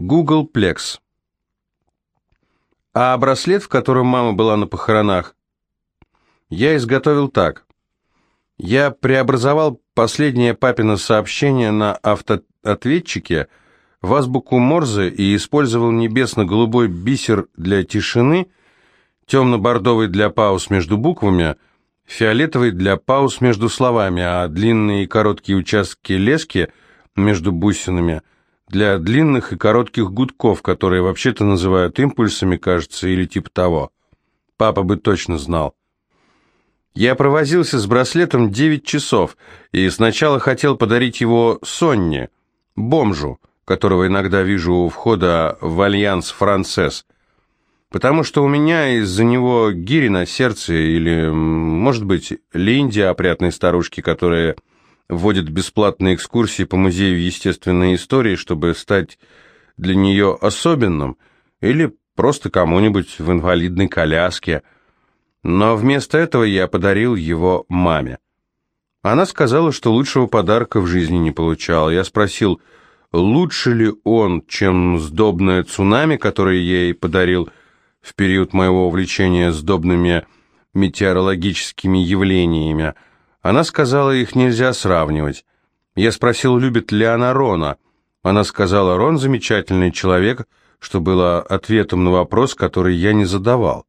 Google Plex. А браслет, в котором мама была на похоронах, я изготовил так. Я преобразовал последнее папино сообщение на автоответчике в азбуку Морзе и использовал небесно-голубой бисер для тишины, темно-бордовый для пауз между буквами, фиолетовый для пауз между словами, а длинные и короткие участки лески между бусинами для длинных и коротких гудков, которые вообще-то называют импульсами, кажется, или типа того. Папа бы точно знал. Я провозился с браслетом 9 часов, и сначала хотел подарить его Сонне, бомжу, которого иногда вижу у входа в Alliance Française, потому что у меня из-за него гири на сердце, или, может быть, Линди, опрятной старушки, которая вводит бесплатные экскурсии по музею естественной истории, чтобы стать для нее особенным, или просто кому-нибудь в инвалидной коляске. Но вместо этого я подарил его маме. Она сказала, что лучшего подарка в жизни не получала. Я спросил, лучше ли он, чем сдобное цунами, которое я ей подарил в период моего увлечения сдобными метеорологическими явлениями. Она сказала, их нельзя сравнивать. Я спросил, любит ли она Рона. Она сказала, Рон замечательный человек, что было ответом на вопрос, который я не задавал.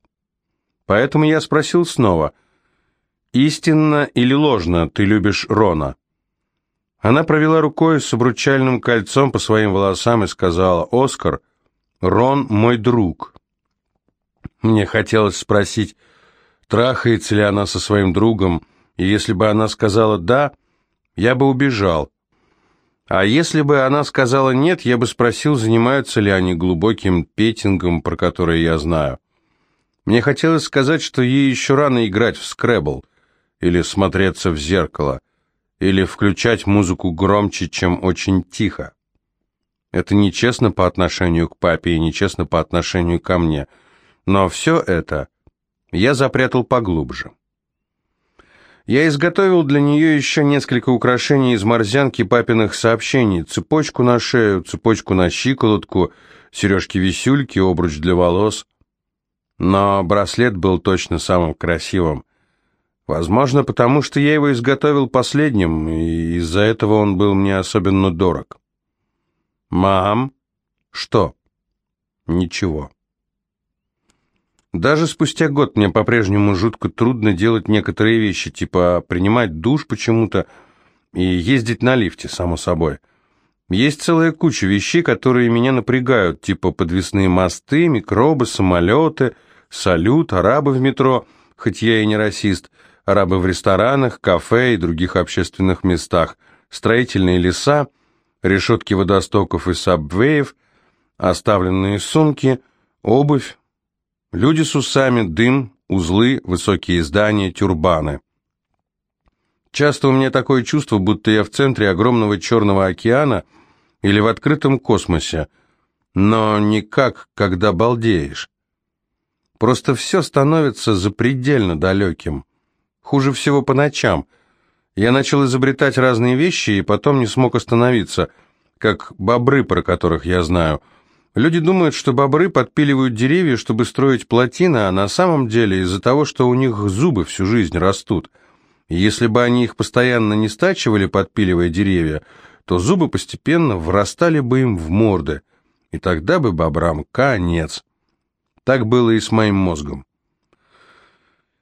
Поэтому я спросил снова, «Истинно или ложно ты любишь Рона?» Она провела рукой с обручальным кольцом по своим волосам и сказала, «Оскар, Рон мой друг». Мне хотелось спросить, трахается ли она со своим другом, и если бы она сказала «да», я бы убежал. А если бы она сказала «нет», я бы спросил, занимаются ли они глубоким петингом, про который я знаю. Мне хотелось сказать, что ей еще рано играть в скребл, или смотреться в зеркало, или включать музыку громче, чем очень тихо. Это нечестно по отношению к папе и нечестно по отношению ко мне. Но все это я запрятал поглубже. Я изготовил для нее еще несколько украшений из морзянки папиных сообщений, цепочку на шею, цепочку на щиколотку, сережки-висюльки, обруч для волос. Но браслет был точно самым красивым. Возможно, потому что я его изготовил последним, и из-за этого он был мне особенно дорог. «Мам?» «Что?» «Ничего». Даже спустя год мне по-прежнему жутко трудно делать некоторые вещи, типа принимать душ почему-то и ездить на лифте, само собой. Есть целая куча вещей, которые меня напрягают, типа подвесные мосты, микробы, самолеты, салют, арабы в метро, хоть я и не расист, арабы в ресторанах, кафе и других общественных местах, строительные леса, решетки водостоков и сабвеев, оставленные сумки, обувь, Люди с усами, дым, узлы, высокие здания, тюрбаны. Часто у меня такое чувство, будто я в центре огромного черного океана или в открытом космосе, но никак, когда балдеешь. Просто все становится запредельно далеким. Хуже всего по ночам. Я начал изобретать разные вещи и потом не смог остановиться, как бобры, про которых я знаю – Люди думают, что бобры подпиливают деревья, чтобы строить плотины, а на самом деле из-за того, что у них зубы всю жизнь растут. Если бы они их постоянно не стачивали, подпиливая деревья, то зубы постепенно врастали бы им в морды, и тогда бы бобрам конец. Так было и с моим мозгом.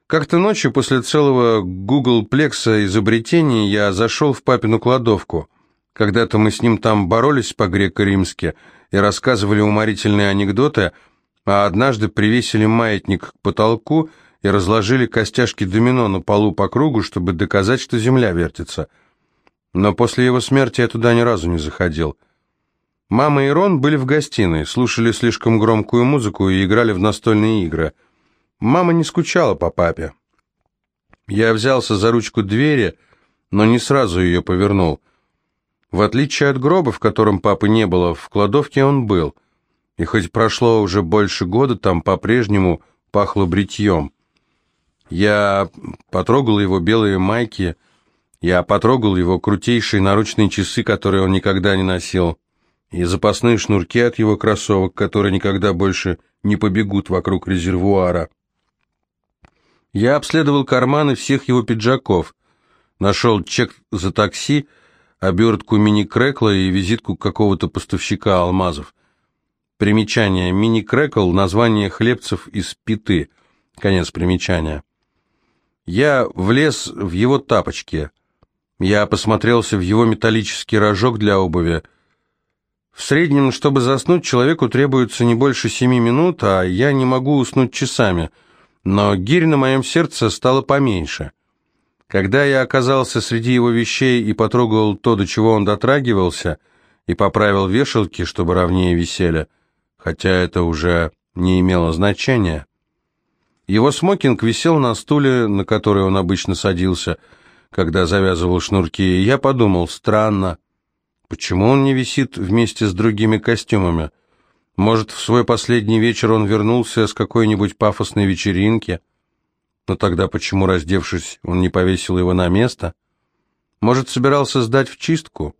Как-то ночью после целого Google Плекса изобретений я зашел в папину кладовку. Когда-то мы с ним там боролись по-греко-римски – и рассказывали уморительные анекдоты, а однажды привесили маятник к потолку и разложили костяшки домино на полу по кругу, чтобы доказать, что земля вертится. Но после его смерти я туда ни разу не заходил. Мама и Рон были в гостиной, слушали слишком громкую музыку и играли в настольные игры. Мама не скучала по папе. Я взялся за ручку двери, но не сразу ее повернул. В отличие от гроба, в котором папы не было, в кладовке он был. И хоть прошло уже больше года, там по-прежнему пахло бритьем. Я потрогал его белые майки, я потрогал его крутейшие наручные часы, которые он никогда не носил. и запасные шнурки от его кроссовок, которые никогда больше не побегут вокруг резервуара. Я обследовал карманы всех его пиджаков, нашел чек за такси, обертку мини-крекла и визитку какого-то поставщика алмазов. Примечание. Мини-крекл – название хлебцев из питы. Конец примечания. Я влез в его тапочки. Я посмотрелся в его металлический рожок для обуви. В среднем, чтобы заснуть, человеку требуется не больше семи минут, а я не могу уснуть часами. Но гирь на моем сердце стала поменьше. Когда я оказался среди его вещей и потрогал то, до чего он дотрагивался, и поправил вешалки, чтобы ровнее висели, хотя это уже не имело значения. Его смокинг висел на стуле, на который он обычно садился, когда завязывал шнурки, и я подумал, странно, почему он не висит вместе с другими костюмами? Может, в свой последний вечер он вернулся с какой-нибудь пафосной вечеринки? Но тогда почему, раздевшись, он не повесил его на место? Может, собирался сдать в чистку?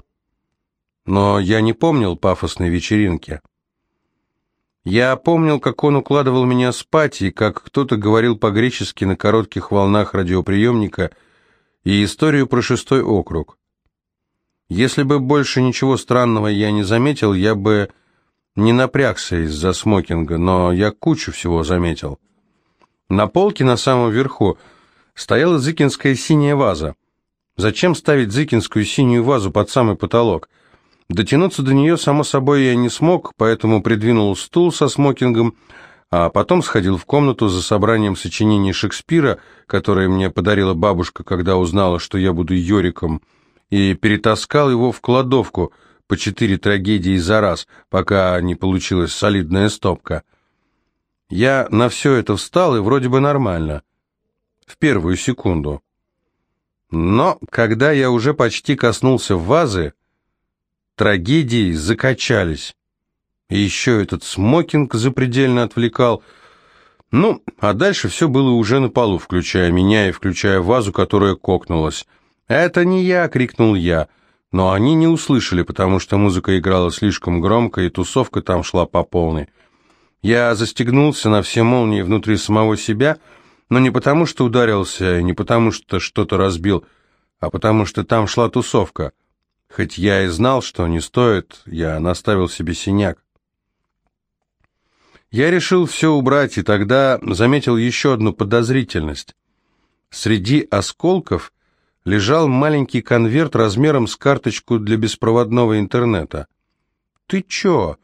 Но я не помнил пафосной вечеринки. Я помнил, как он укладывал меня спать, и как кто-то говорил по-гречески на коротких волнах радиоприемника, и историю про шестой округ. Если бы больше ничего странного я не заметил, я бы не напрягся из-за смокинга, но я кучу всего заметил. На полке на самом верху стояла зыкинская синяя ваза. Зачем ставить зыкинскую синюю вазу под самый потолок? Дотянуться до нее, само собой, я не смог, поэтому придвинул стул со смокингом, а потом сходил в комнату за собранием сочинений Шекспира, которое мне подарила бабушка, когда узнала, что я буду Йориком, и перетаскал его в кладовку по четыре трагедии за раз, пока не получилась солидная стопка. Я на все это встал, и вроде бы нормально. В первую секунду. Но когда я уже почти коснулся вазы, трагедии закачались. И еще этот смокинг запредельно отвлекал. Ну, а дальше все было уже на полу, включая меня и включая вазу, которая кокнулась. «Это не я!» — крикнул я. Но они не услышали, потому что музыка играла слишком громко, и тусовка там шла по полной. Я застегнулся на все молнии внутри самого себя, но не потому, что ударился, и не потому, что что-то разбил, а потому что там шла тусовка — Хоть я и знал, что не стоит, я наставил себе синяк. Я решил все убрать, и тогда заметил еще одну подозрительность. Среди осколков лежал маленький конверт размером с карточку для беспроводного интернета. «Ты чё?»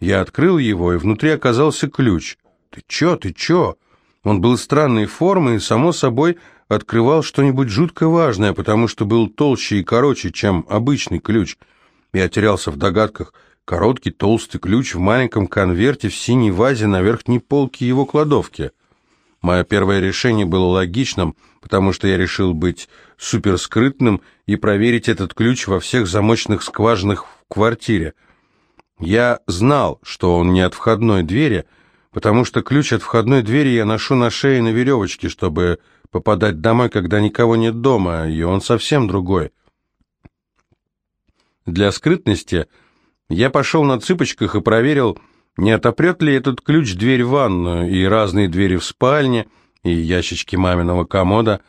Я открыл его, и внутри оказался ключ. «Ты чё? Ты чё?» Он был странной формы и, само собой, открывал что-нибудь жутко важное, потому что был толще и короче, чем обычный ключ. Я терялся в догадках. Короткий толстый ключ в маленьком конверте в синей вазе на верхней полке его кладовки. Мое первое решение было логичным, потому что я решил быть суперскрытным и проверить этот ключ во всех замочных скважинах в квартире. Я знал, что он не от входной двери, потому что ключ от входной двери я ношу на шее на веревочке, чтобы попадать домой, когда никого нет дома, и он совсем другой. Для скрытности я пошел на цыпочках и проверил, не отопрет ли этот ключ дверь в ванную и разные двери в спальне, и ящички маминого комода.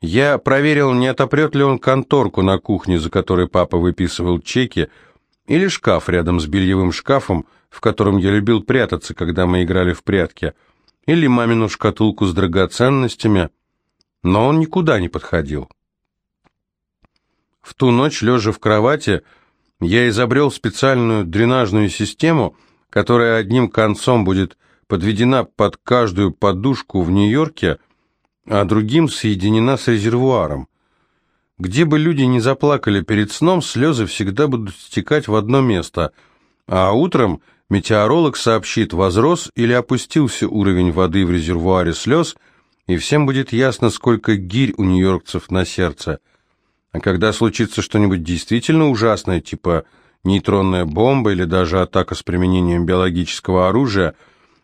Я проверил, не отопрет ли он конторку на кухне, за которой папа выписывал чеки, или шкаф рядом с бельевым шкафом, в котором я любил прятаться, когда мы играли в прятки, или мамину шкатулку с драгоценностями, но он никуда не подходил. В ту ночь, лежа в кровати, я изобрел специальную дренажную систему, которая одним концом будет подведена под каждую подушку в Нью-Йорке, а другим соединена с резервуаром. Где бы люди не заплакали перед сном, слезы всегда будут стекать в одно место, а утром метеоролог сообщит, возрос или опустился уровень воды в резервуаре слез – и всем будет ясно, сколько гирь у нью-йоркцев на сердце. А когда случится что-нибудь действительно ужасное, типа нейтронная бомба или даже атака с применением биологического оружия,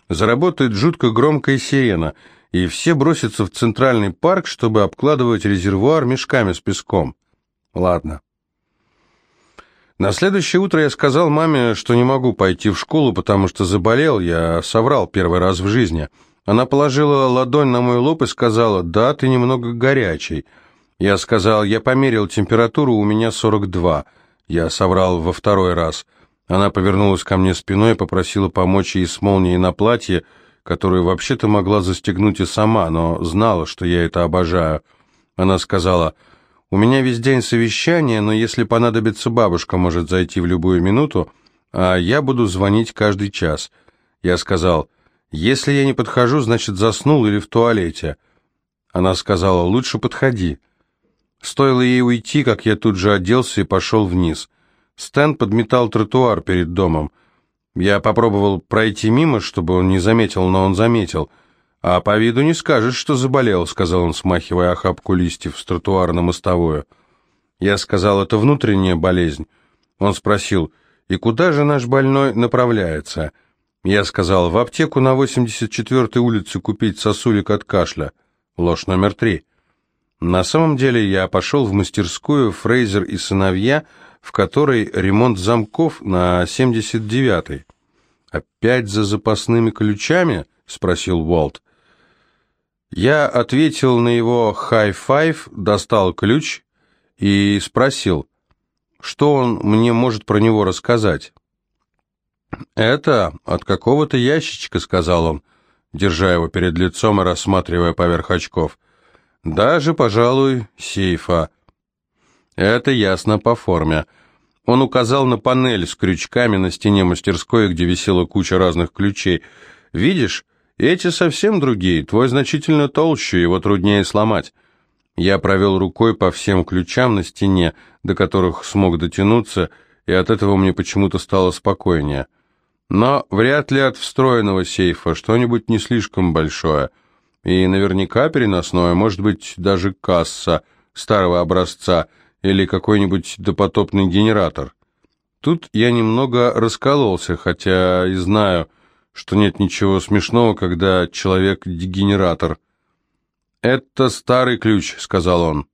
заработает жутко громкая сирена, и все бросятся в центральный парк, чтобы обкладывать резервуар мешками с песком. Ладно. На следующее утро я сказал маме, что не могу пойти в школу, потому что заболел, я соврал первый раз в жизни. Она положила ладонь на мой лоб и сказала, «Да, ты немного горячий». Я сказал, «Я померил температуру, у меня 42». Я соврал во второй раз. Она повернулась ко мне спиной и попросила помочь ей с молнией на платье, которую вообще-то могла застегнуть и сама, но знала, что я это обожаю. Она сказала, «У меня весь день совещание, но если понадобится, бабушка может зайти в любую минуту, а я буду звонить каждый час». Я сказал, «Если я не подхожу, значит, заснул или в туалете». Она сказала, «Лучше подходи». Стоило ей уйти, как я тут же оделся и пошел вниз. Стэн подметал тротуар перед домом. Я попробовал пройти мимо, чтобы он не заметил, но он заметил. «А по виду не скажешь, что заболел», — сказал он, смахивая охапку листьев с тротуара на мостовую. Я сказал, «Это внутренняя болезнь». Он спросил, «И куда же наш больной направляется?» Я сказал, «В аптеку на 84-й улице купить сосулек от кашля». Ложь номер три. На самом деле я пошел в мастерскую «Фрейзер и сыновья», в которой ремонт замков на 79-й. «Опять за запасными ключами?» — спросил Уолт. Я ответил на его high five, достал ключ и спросил, что он мне может про него рассказать. «Это от какого-то ящичка», — сказал он, держа его перед лицом и рассматривая поверх очков. «Даже, пожалуй, сейфа». Это ясно по форме. Он указал на панель с крючками на стене мастерской, где висела куча разных ключей. «Видишь, эти совсем другие, твой значительно толще, его труднее сломать». Я провел рукой по всем ключам на стене, до которых смог дотянуться, и от этого мне почему-то стало спокойнее. Но вряд ли от встроенного сейфа, что-нибудь не слишком большое. И наверняка переносное, может быть, даже касса старого образца – или какой-нибудь допотопный генератор. Тут я немного раскололся, хотя и знаю, что нет ничего смешного, когда человек дегенератор. «Это старый ключ», — сказал он.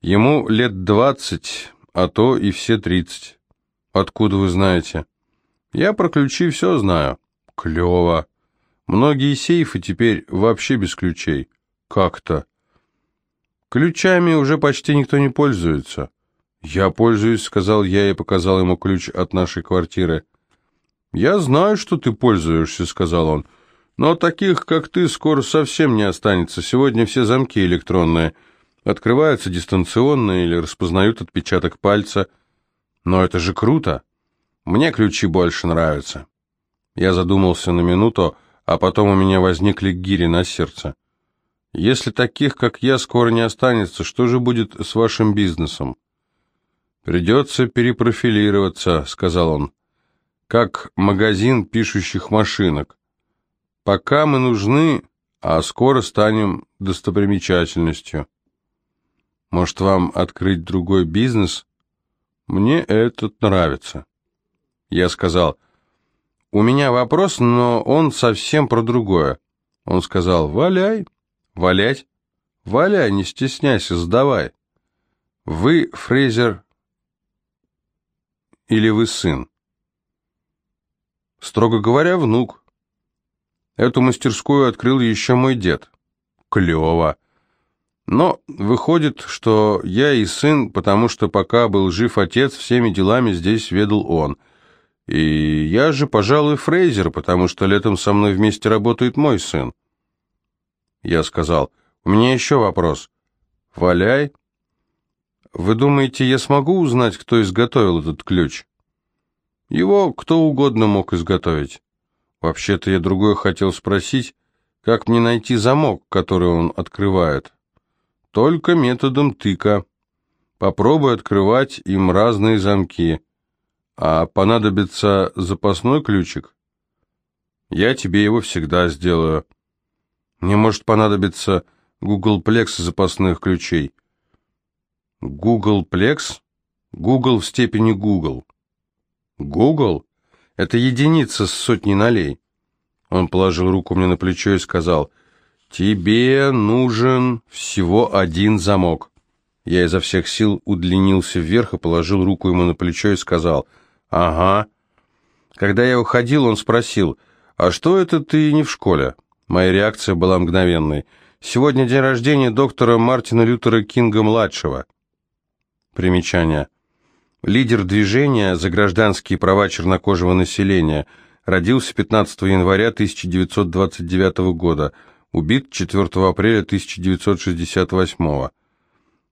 «Ему лет двадцать, а то и все тридцать. Откуда вы знаете?» «Я про ключи все знаю». «Клево. Многие сейфы теперь вообще без ключей». «Как-то?» Ключами уже почти никто не пользуется. Я пользуюсь, сказал я и показал ему ключ от нашей квартиры. Я знаю, что ты пользуешься, сказал он. Но таких, как ты, скоро совсем не останется. Сегодня все замки электронные. Открываются дистанционно или распознают отпечаток пальца. Но это же круто. Мне ключи больше нравятся. Я задумался на минуту, а потом у меня возникли гири на сердце. Если таких, как я, скоро не останется, что же будет с вашим бизнесом? Придется перепрофилироваться, сказал он, как магазин пишущих машинок. Пока мы нужны, а скоро станем достопримечательностью. Может, вам открыть другой бизнес? Мне этот нравится. Я сказал, у меня вопрос, но он совсем про другое. Он сказал, валяй. Валять? Валяй, не стесняйся, сдавай. Вы Фрейзер или вы сын? Строго говоря, внук. Эту мастерскую открыл еще мой дед. Клево. Но выходит, что я и сын, потому что пока был жив отец, всеми делами здесь ведал он. И я же, пожалуй, Фрейзер, потому что летом со мной вместе работает мой сын. Я сказал, «У меня еще вопрос». «Валяй». «Вы думаете, я смогу узнать, кто изготовил этот ключ?» «Его кто угодно мог изготовить». «Вообще-то я другое хотел спросить, как мне найти замок, который он открывает?» «Только методом тыка. Попробуй открывать им разные замки. А понадобится запасной ключик?» «Я тебе его всегда сделаю». Мне может понадобиться Googleplex запасных ключей. Googleplex? Google в степени Google. Google? Это единица с сотни нолей. Он положил руку мне на плечо и сказал, «Тебе нужен всего один замок». Я изо всех сил удлинился вверх и положил руку ему на плечо и сказал «Ага». Когда я уходил, он спросил «А что это ты не в школе?» Моя реакция была мгновенной. «Сегодня день рождения доктора Мартина Лютера Кинга-младшего». Примечание. Лидер движения за гражданские права чернокожего населения. Родился 15 января 1929 года. Убит 4 апреля 1968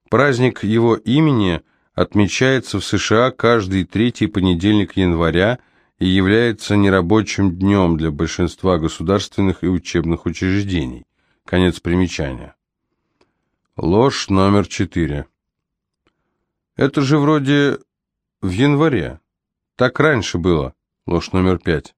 Праздник его имени отмечается в США каждый третий понедельник января и является нерабочим днем для большинства государственных и учебных учреждений. Конец примечания. Ложь номер четыре. Это же вроде в январе. Так раньше было. Ложь номер пять.